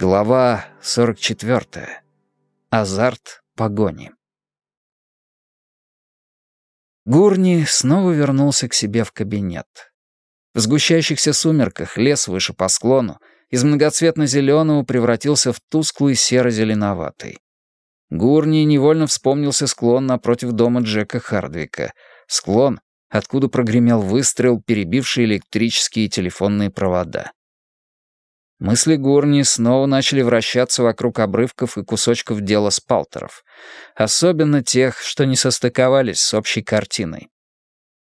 Глава 44. Азарт погони. Гурни снова вернулся к себе в кабинет. В сгущающихся сумерках лес выше по склону из многоцветно-зеленого превратился в тусклый серо-зеленоватый. Гурни невольно вспомнился склон напротив дома Джека Хардвика. Склон, откуда прогремел выстрел, перебивший электрические телефонные провода. Мысли Гурни снова начали вращаться вокруг обрывков и кусочков дела спалтеров, особенно тех, что не состыковались с общей картиной.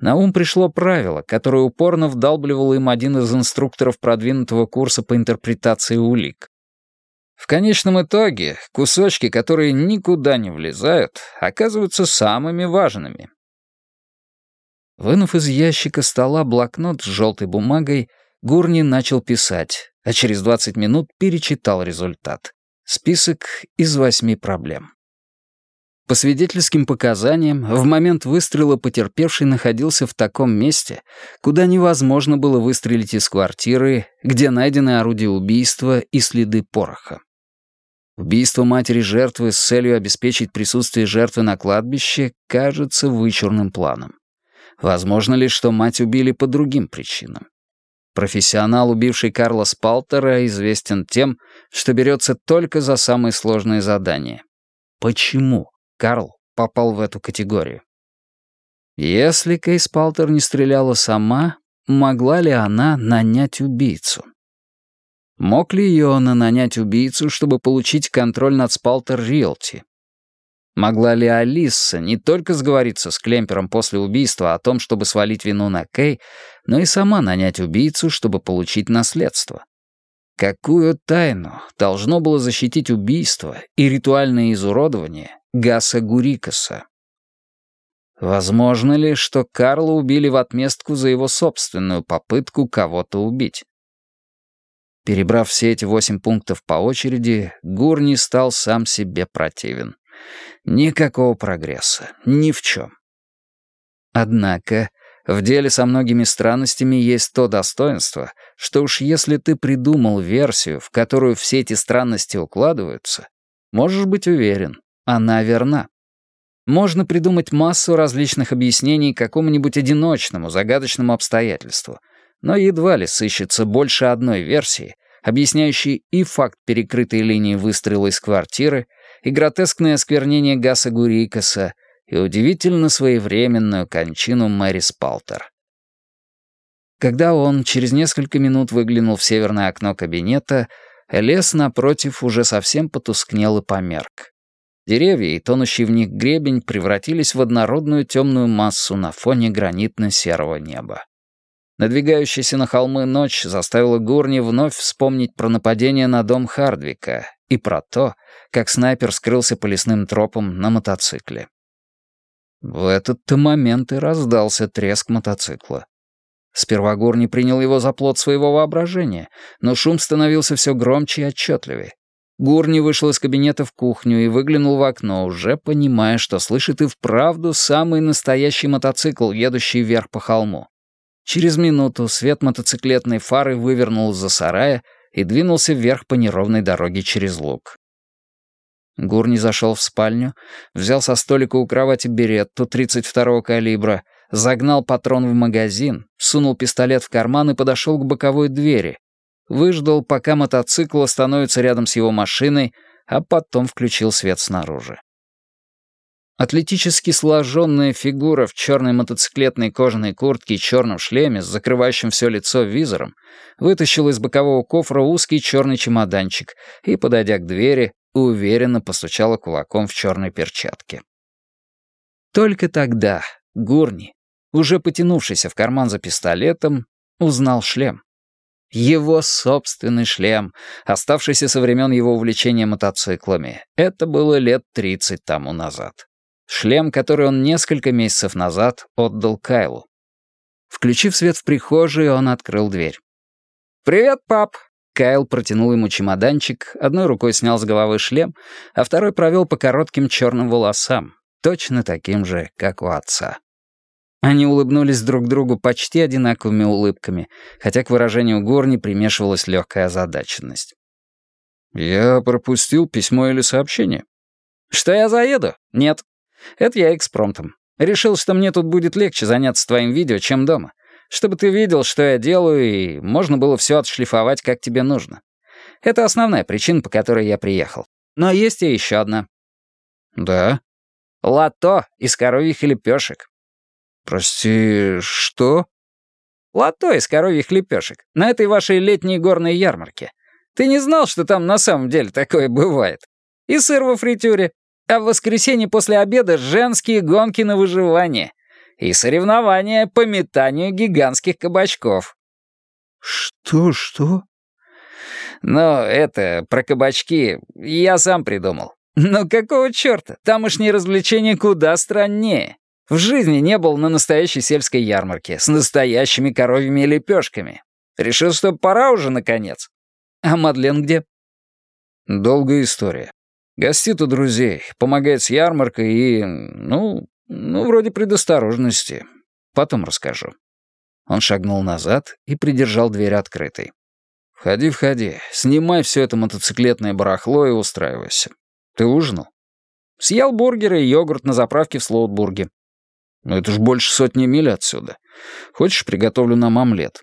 На ум пришло правило, которое упорно вдалбливал им один из инструкторов продвинутого курса по интерпретации улик. В конечном итоге кусочки, которые никуда не влезают, оказываются самыми важными. Вынув из ящика стола блокнот с желтой бумагой, Гурни начал писать, а через 20 минут перечитал результат. Список из восьми проблем. По свидетельским показаниям, в момент выстрела потерпевший находился в таком месте, куда невозможно было выстрелить из квартиры, где найдены орудия убийства и следы пороха. Убийство матери жертвы с целью обеспечить присутствие жертвы на кладбище кажется вычурным планом. Возможно ли, что мать убили по другим причинам? Профессионал, убивший Карла Спалтера, известен тем, что берется только за самые сложные задания. Почему Карл попал в эту категорию? Если Кей Спалтер не стреляла сама, могла ли она нанять убийцу? Мог ли Йона нанять убийцу, чтобы получить контроль над Спалтер Риэлти? Могла ли Алиса не только сговориться с Клемпером после убийства о том, чтобы свалить вину на Кей, но и сама нанять убийцу, чтобы получить наследство? Какую тайну должно было защитить убийство и ритуальное изуродование Гаса Гурикаса? Возможно ли, что Карла убили в отместку за его собственную попытку кого-то убить? Перебрав все эти восемь пунктов по очереди, Гурни стал сам себе противен. Никакого прогресса. Ни в чем. Однако, в деле со многими странностями есть то достоинство, что уж если ты придумал версию, в которую все эти странности укладываются, можешь быть уверен, она верна. Можно придумать массу различных объяснений какому-нибудь одиночному, загадочному обстоятельству, но едва ли сыщется больше одной версии, объясняющей и факт перекрытой линии выстрела из квартиры, и гротескное осквернение Гаса Гурикаса, и удивительно своевременную кончину Мэри Спалтер. Когда он через несколько минут выглянул в северное окно кабинета, лес напротив уже совсем потускнел и померк. Деревья и тонущий в них гребень превратились в однородную темную массу на фоне гранитно-серого неба. Надвигающаяся на холмы ночь заставила Гурни вновь вспомнить про нападение на дом Хардвика и про то, как снайпер скрылся по лесным тропам на мотоцикле. В этот-то момент и раздался треск мотоцикла. Сперва Гурни принял его за плод своего воображения, но шум становился все громче и отчетливее. Гурни вышел из кабинета в кухню и выглянул в окно, уже понимая, что слышит и вправду самый настоящий мотоцикл, едущий вверх по холму. Через минуту свет мотоциклетной фары вывернул из-за сарая и двинулся вверх по неровной дороге через луг. Гурни зашел в спальню, взял со столика у кровати беретту 32-го калибра, загнал патрон в магазин, сунул пистолет в карман и подошел к боковой двери. Выждал, пока мотоцикл остановится рядом с его машиной, а потом включил свет снаружи. Атлетически сложенная фигура в черной мотоциклетной кожаной куртке и черном шлеме с закрывающим все лицо визором вытащил из бокового кофра узкий черный чемоданчик и, подойдя к двери, уверенно постучала кулаком в черной перчатке. Только тогда Гурни, уже потянувшийся в карман за пистолетом, узнал шлем. Его собственный шлем, оставшийся со времен его увлечения мотоциклами. Это было лет тридцать тому назад. Шлем, который он несколько месяцев назад отдал Кайлу. Включив свет в прихожей, он открыл дверь. «Привет, пап!» Кайл протянул ему чемоданчик, одной рукой снял с головы шлем, а второй провел по коротким черным волосам, точно таким же, как у отца. Они улыбнулись друг другу почти одинаковыми улыбками, хотя к выражению Горни примешивалась легкая озадаченность. «Я пропустил письмо или сообщение?» «Что я заеду? Нет. Это я экспромтом. Решил, что мне тут будет легче заняться твоим видео, чем дома. Чтобы ты видел, что я делаю, и можно было все отшлифовать, как тебе нужно. Это основная причина, по которой я приехал. Но есть и еще одна. Да? Лото из коровьих лепешек. Прости, что? Лото из коровьих лепешек. На этой вашей летней горной ярмарке. Ты не знал, что там на самом деле такое бывает? И сыр во фритюре. А в воскресенье после обеда женские гонки на выживание. И соревнования по метанию гигантских кабачков. Что, что? Ну, это, про кабачки, я сам придумал. Но какого черта? Тамошние развлечения куда страннее. В жизни не был на настоящей сельской ярмарке с настоящими коровьими лепешками. Решил, что пора уже, наконец. А Мадлен где? Долгая история. Гостит у друзей, помогает с ярмаркой и... ну, ну, вроде предосторожности. Потом расскажу. Он шагнул назад и придержал дверь открытой. «Входи, входи. Снимай все это мотоциклетное барахло и устраивайся. Ты ужинал?» «Съел бургеры и йогурт на заправке в Слоутбурге». «Ну это ж больше сотни миль отсюда. Хочешь, приготовлю нам омлет?»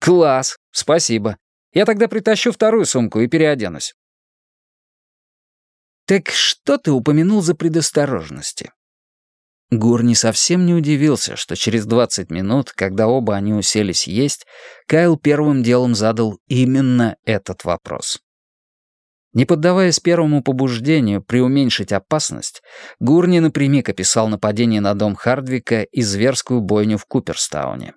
«Класс, спасибо. Я тогда притащу вторую сумку и переоденусь». «Так что ты упомянул за предосторожности?» Гурни совсем не удивился, что через 20 минут, когда оба они уселись есть, Кайл первым делом задал именно этот вопрос. Не поддаваясь первому побуждению преуменьшить опасность, Гурни напрямик описал нападение на дом Хардвика и зверскую бойню в Куперстауне.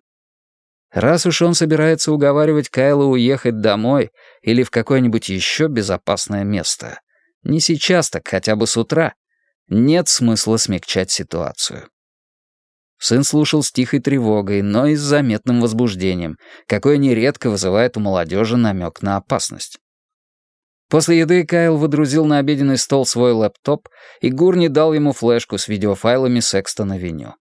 Раз уж он собирается уговаривать Кайла уехать домой или в какое-нибудь еще безопасное место, не сейчас, так хотя бы с утра, нет смысла смягчать ситуацию. Сын слушал с тихой тревогой, но и с заметным возбуждением, какое нередко вызывает у молодежи намек на опасность. После еды Кайл выдрузил на обеденный стол свой лэптоп, и Гурни дал ему флешку с видеофайлами Секстона Веню.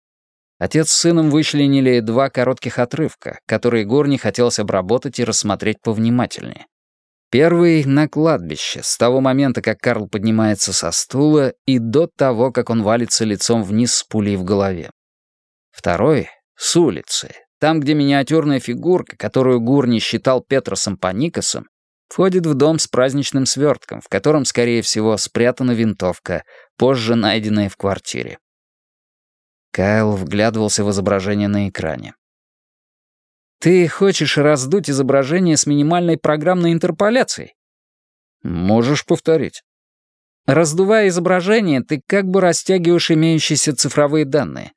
Отец с сыном вычленили два коротких отрывка, которые Гурни хотелось обработать и рассмотреть повнимательнее. Первый — на кладбище, с того момента, как Карл поднимается со стула, и до того, как он валится лицом вниз с пулей в голове. Второй — с улицы, там, где миниатюрная фигурка, которую Гурни считал Петросом Паникосом, входит в дом с праздничным свертком, в котором, скорее всего, спрятана винтовка, позже найденная в квартире. Кайл вглядывался в изображение на экране. «Ты хочешь раздуть изображение с минимальной программной интерполяцией?» «Можешь повторить». Раздувая изображение, ты как бы растягиваешь имеющиеся цифровые данные.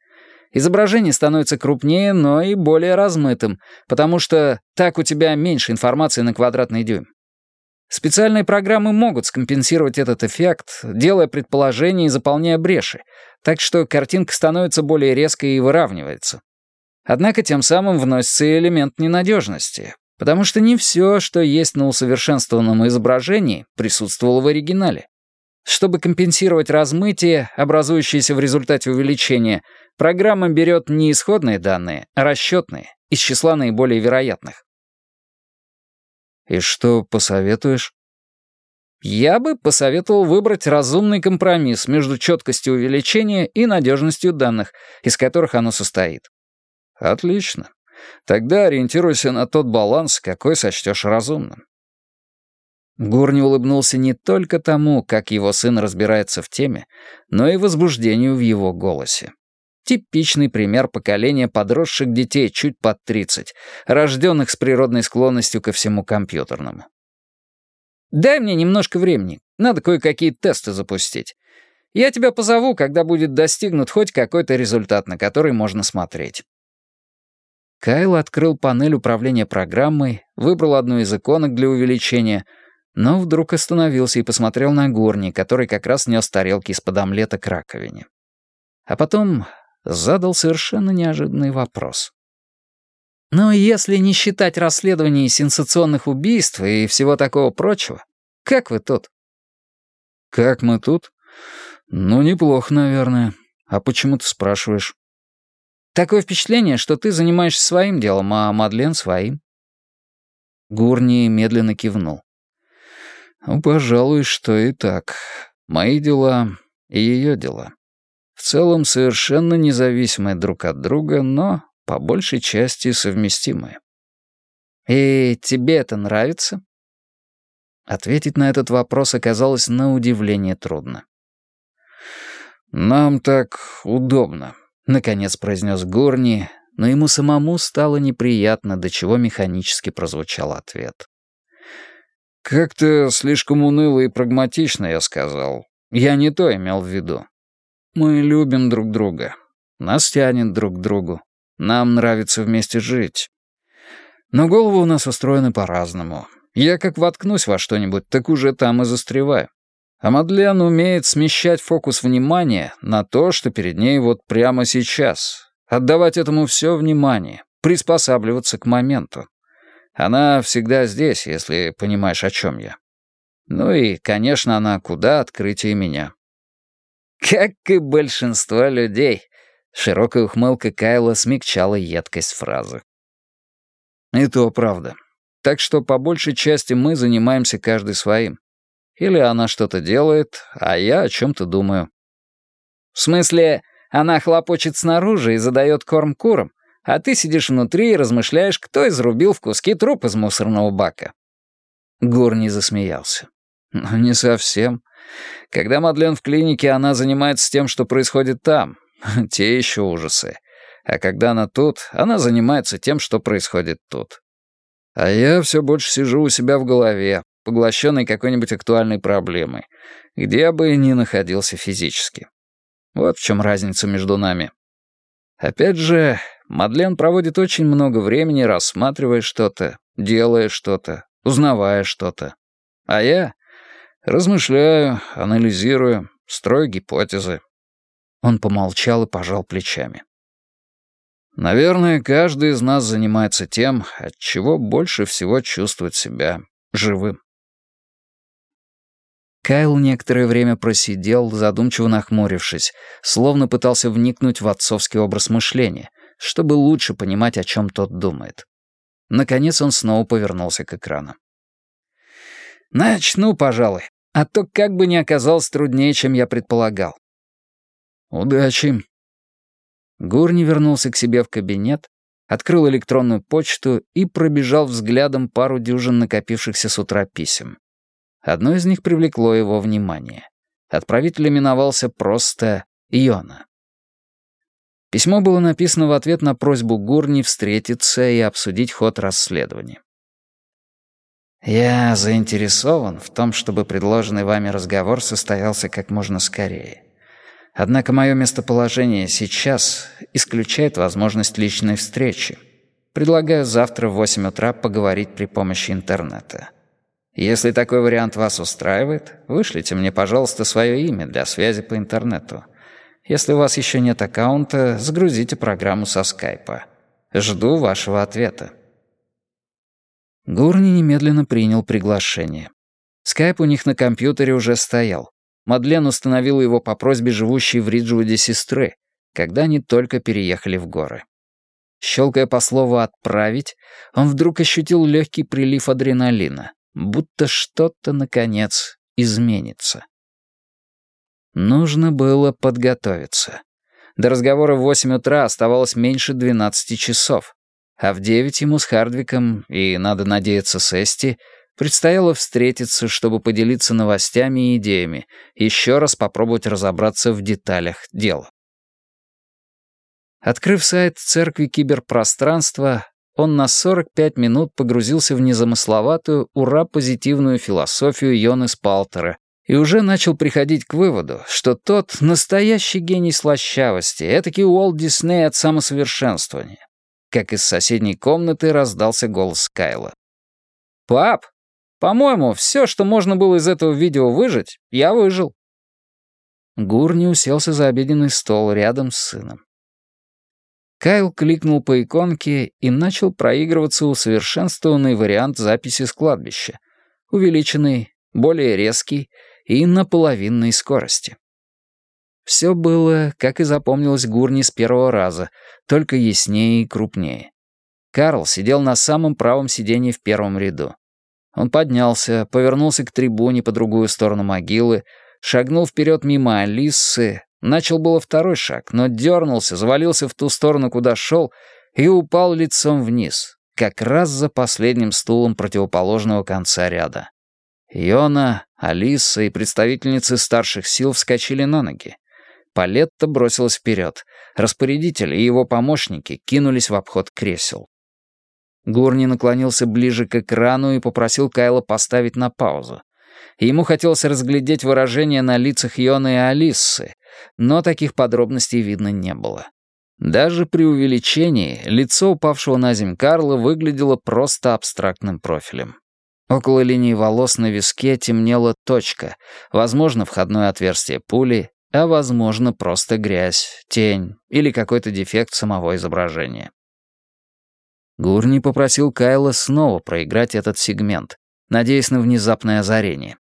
Изображение становится крупнее, но и более размытым, потому что так у тебя меньше информации на квадратный дюйм. Специальные программы могут скомпенсировать этот эффект, делая предположения и заполняя бреши, так что картинка становится более резкой и выравнивается. Однако тем самым вносится и элемент ненадежности, потому что не все, что есть на усовершенствованном изображении, присутствовало в оригинале. Чтобы компенсировать размытие, образующееся в результате увеличения, программа берет не исходные данные, а расчетные, из числа наиболее вероятных. И что посоветуешь? Я бы посоветовал выбрать разумный компромисс между четкостью увеличения и надежностью данных, из которых оно состоит. Отлично. Тогда ориентируйся на тот баланс, какой сочтешь разумным. Гурни улыбнулся не только тому, как его сын разбирается в теме, но и возбуждению в его голосе. Типичный пример поколения подросших детей чуть под 30, рожденных с природной склонностью ко всему компьютерному. «Дай мне немножко времени, надо кое-какие тесты запустить. Я тебя позову, когда будет достигнут хоть какой-то результат, на который можно смотреть». Кайл открыл панель управления программой, выбрал одну из иконок для увеличения, но вдруг остановился и посмотрел на Горни, который как раз нес тарелки из-под омлета к раковине. А потом задал совершенно неожиданный вопрос. «Но если не считать расследований сенсационных убийств и всего такого прочего, как вы тут?» «Как мы тут? Ну, неплохо, наверное. А почему ты спрашиваешь?» «Такое впечатление, что ты занимаешься своим делом, а Мадлен — своим». Гурни медленно кивнул. Ну, пожалуй, что и так. Мои дела и ее дела. В целом совершенно независимые друг от друга, но по большей части совместимые. «И тебе это нравится?» Ответить на этот вопрос оказалось на удивление трудно. «Нам так удобно», — наконец произнес Горни, но ему самому стало неприятно, до чего механически прозвучал ответ. «Как-то слишком уныло и прагматично, я сказал. Я не то имел в виду. Мы любим друг друга. Нас тянет друг к другу. Нам нравится вместе жить. Но головы у нас устроены по-разному. Я как воткнусь во что-нибудь, так уже там и застреваю. А Мадлен умеет смещать фокус внимания на то, что перед ней вот прямо сейчас. Отдавать этому все внимание, приспосабливаться к моменту. Она всегда здесь, если понимаешь, о чем я. Ну и, конечно, она куда открытие меня. Как и большинство людей. Широкая ухмылка Кайла смягчала едкость фразы. И то правда. Так что по большей части мы занимаемся каждый своим. Или она что-то делает, а я о чем-то думаю. В смысле, она хлопочет снаружи и задает корм курам, а ты сидишь внутри и размышляешь, кто изрубил в куски труп из мусорного бака. Горни засмеялся. «Ну, не совсем. Когда Мадлен в клинике, она занимается тем, что происходит там. Те еще ужасы. А когда она тут, она занимается тем, что происходит тут. А я все больше сижу у себя в голове, поглощенный какой-нибудь актуальной проблемой, где бы ни находился физически. Вот в чем разница между нами. Опять же, Мадлен проводит очень много времени, рассматривая что-то, делая что-то, узнавая что-то. А я размышляю, анализирую, строю гипотезы. Он помолчал и пожал плечами. Наверное, каждый из нас занимается тем, от чего больше всего чувствует себя живым. Кайл некоторое время просидел, задумчиво нахмурившись, словно пытался вникнуть в отцовский образ мышления, чтобы лучше понимать, о чем тот думает. Наконец он снова повернулся к экрану. «Начну, пожалуй, а то как бы не оказалось труднее, чем я предполагал». «Удачи». Гурни вернулся к себе в кабинет, открыл электронную почту и пробежал взглядом пару дюжин накопившихся с утра писем. Одно из них привлекло его внимание. Отправитель именовался просто Йона. Письмо было написано в ответ на просьбу Гурни встретиться и обсудить ход расследования. «Я заинтересован в том, чтобы предложенный вами разговор состоялся как можно скорее. Однако мое местоположение сейчас исключает возможность личной встречи. Предлагаю завтра в 8 утра поговорить при помощи интернета. Если такой вариант вас устраивает, вышлите мне, пожалуйста, свое имя для связи по интернету. Если у вас еще нет аккаунта, загрузите программу со скайпа. Жду вашего ответа». Гурни немедленно принял приглашение. Скайп у них на компьютере уже стоял. Мадлен установила его по просьбе живущей в Риджвуде сестры, когда они только переехали в горы. Щелкая по слову «отправить», он вдруг ощутил легкий прилив адреналина будто что-то, наконец, изменится. Нужно было подготовиться. До разговора в восемь утра оставалось меньше двенадцати часов, а в девять ему с Хардвиком и, надо надеяться, с Эсти предстояло встретиться, чтобы поделиться новостями и идеями, еще раз попробовать разобраться в деталях дела. Открыв сайт Церкви Киберпространства, он на 45 минут погрузился в незамысловатую, ура-позитивную философию Йоны Спалтера и уже начал приходить к выводу, что тот — настоящий гений слащавости, этакий Уолт Дисней от самосовершенствования. Как из соседней комнаты раздался голос Кайла. «Пап, по-моему, все, что можно было из этого видео выжить, я выжил». Гурни уселся за обеденный стол рядом с сыном. Кайл кликнул по иконке и начал проигрываться усовершенствованный вариант записи с кладбища, увеличенный, более резкий и на половинной скорости. Все было, как и запомнилось Гурни с первого раза, только яснее и крупнее. Карл сидел на самом правом сиденье в первом ряду. Он поднялся, повернулся к трибуне по другую сторону могилы, шагнул вперед мимо Алисы, начал было второй шаг, но дернулся, завалился в ту сторону, куда шел, и упал лицом вниз, как раз за последним стулом противоположного конца ряда. Йона, Алиса и представительницы старших сил вскочили на ноги. Палетта бросилась вперед. Распорядители и его помощники кинулись в обход кресел. Гурни наклонился ближе к экрану и попросил Кайла поставить на паузу. Ему хотелось разглядеть выражение на лицах Йоны и Алисы, но таких подробностей видно не было. Даже при увеличении лицо упавшего на земь Карла выглядело просто абстрактным профилем. Около линии волос на виске темнела точка, возможно, входное отверстие пули, а возможно, просто грязь, тень или какой-то дефект самого изображения. Гурни попросил Кайла снова проиграть этот сегмент, надеясь на внезапное озарение.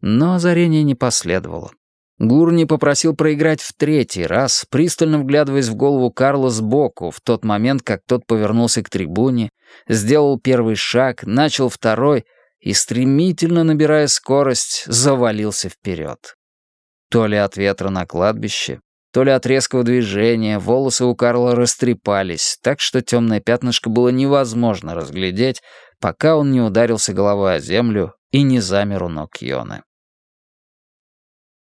Но озарение не последовало. Гурни попросил проиграть в третий раз, пристально вглядываясь в голову Карла сбоку, в тот момент, как тот повернулся к трибуне, сделал первый шаг, начал второй и, стремительно набирая скорость, завалился вперед. То ли от ветра на кладбище, то ли от резкого движения волосы у Карла растрепались, так что темное пятнышко было невозможно разглядеть, пока он не ударился головой о землю и не замер у ног Йоны.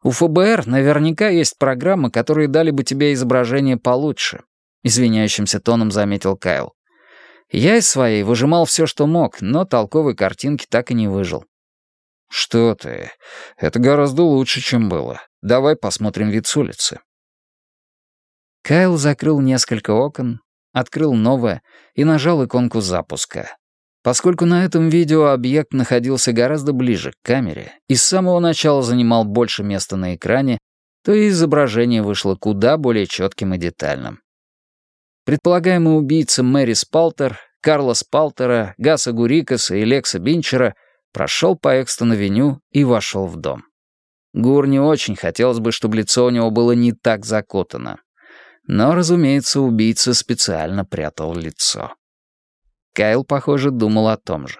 «У ФБР наверняка есть программы, которые дали бы тебе изображение получше», — извиняющимся тоном заметил Кайл. «Я из своей выжимал все, что мог, но толковой картинки так и не выжил». «Что ты? Это гораздо лучше, чем было. Давай посмотрим вид с улицы». Кайл закрыл несколько окон, открыл новое и нажал иконку запуска. Поскольку на этом видео объект находился гораздо ближе к камере и с самого начала занимал больше места на экране, то и изображение вышло куда более четким и детальным. Предполагаемый убийца Мэри Спалтер, Карла Спалтера, Гаса Гурикаса и Лекса Бинчера прошел по Экстон-авеню и вошел в дом. Гур не очень хотелось бы, чтобы лицо у него было не так закотано. Но, разумеется, убийца специально прятал лицо. Кайл, похоже, думал о том же.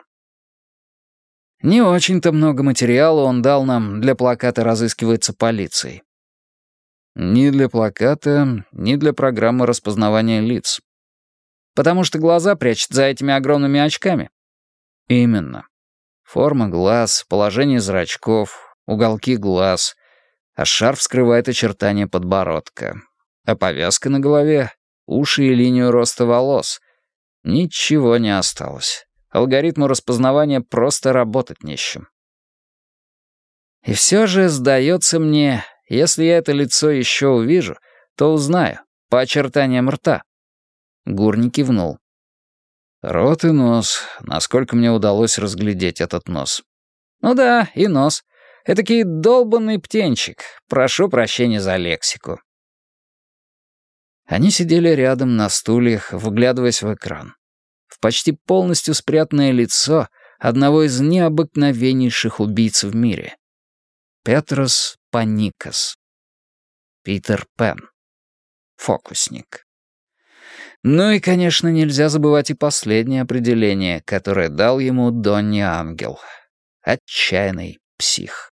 Не очень-то много материала он дал нам для плаката «Разыскивается полицией». Ни для плаката, ни для программы распознавания лиц. Потому что глаза прячет за этими огромными очками. Именно. Форма глаз, положение зрачков, уголки глаз, а шарф скрывает очертания подбородка а повязка на голове, уши и линию роста волос. Ничего не осталось. Алгоритму распознавания просто работать не с чем. И все же, сдается мне, если я это лицо еще увижу, то узнаю, по очертаниям рта. Гурни кивнул. Рот и нос, насколько мне удалось разглядеть этот нос. Ну да, и нос. Этакий долбанный птенчик. Прошу прощения за лексику. Они сидели рядом на стульях, вглядываясь в экран. В почти полностью спрятанное лицо одного из необыкновеннейших убийц в мире. Петрос Паникас. Питер Пен. Фокусник. Ну и, конечно, нельзя забывать и последнее определение, которое дал ему Донни Ангел. Отчаянный псих.